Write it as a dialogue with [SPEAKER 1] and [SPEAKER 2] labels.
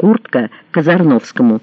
[SPEAKER 1] куртка Казарновскому.